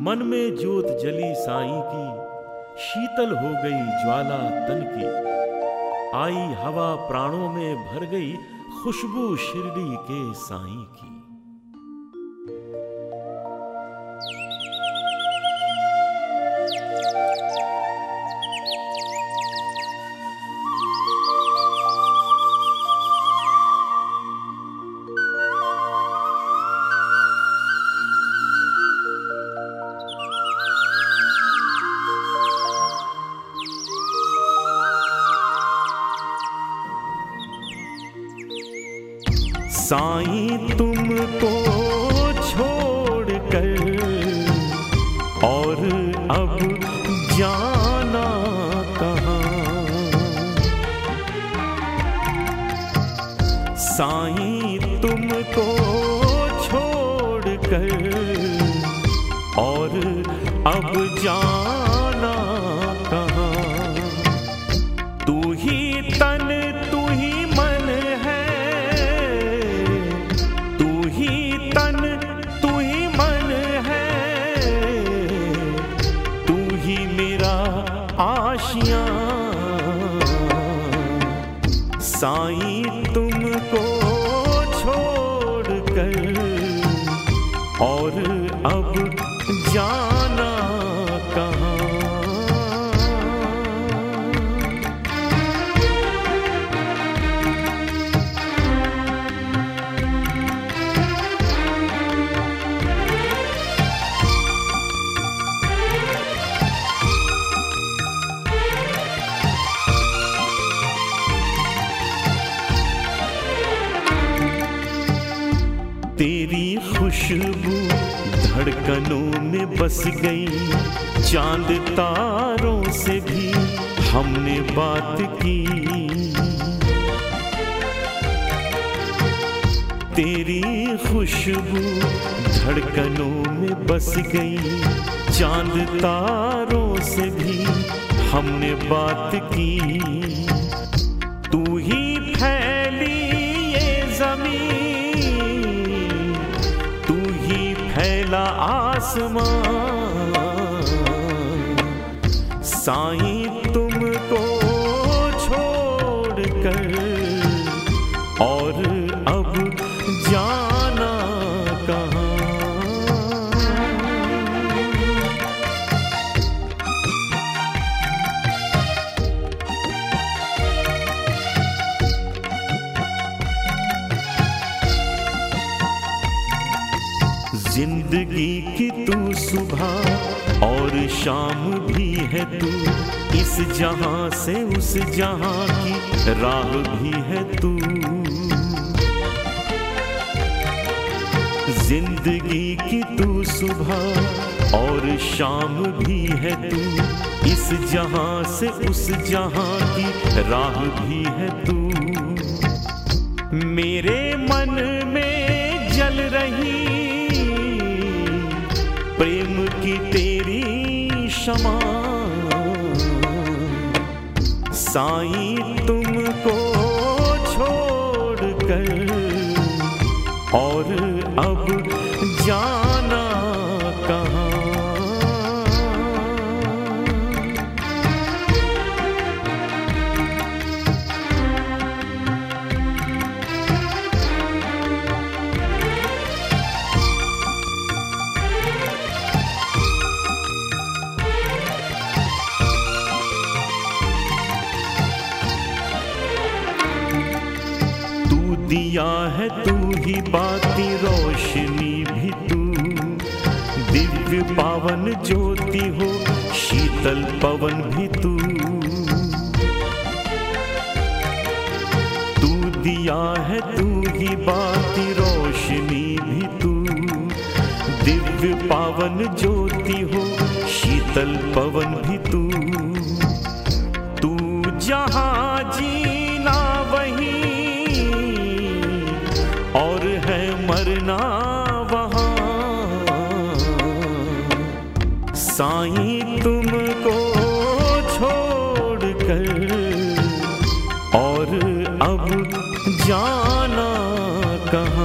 मन में ज्योत जली साई की, शीतल हो गई ज्वाला तन की। आई हवा प्राणों में भर गई खुशबू शिरडी के साई की। साईं तुमको छोड़ कर और अब जाना कहाँ? साईं तुमको छोड़ कर और अब जाना आशिया। साई तुमको छोड़ कर और अब जाना तेरी खुशबू धड़कनों में बस गई। चाँद तारों से भी हमने बात की। तेरी खुशबू धड़कनों में बस गई। चाँद तारों से भी हमने बात की। फैला आसमां साईं तुमको छोड़ कर ज़िंदगी की तू सुबह और शाम भी है तू। इस जहाँ से उस जहाँ की राह भी है तू। ज़िंदगी की तू सुबह और शाम भी है तू। इस जहाँ से उस जहाँ की राह भी है तू। मेरे मन में जल रही प्रेम तेरी क्षमा। साई तुमको छोड़ कर और अब जाना दिया है तू ही बाती रोशनी भी तू। दिव्य पावन ज्योति हो, शीतल पवन भी तू। तू दिया है तू ही बाती रोशनी भी तू। दिव्य पावन ज्योति हो, शीतल पवन भी तू। तू जहाँ जीना साईं तुमको छोड़ कर और अब जाना कहाँ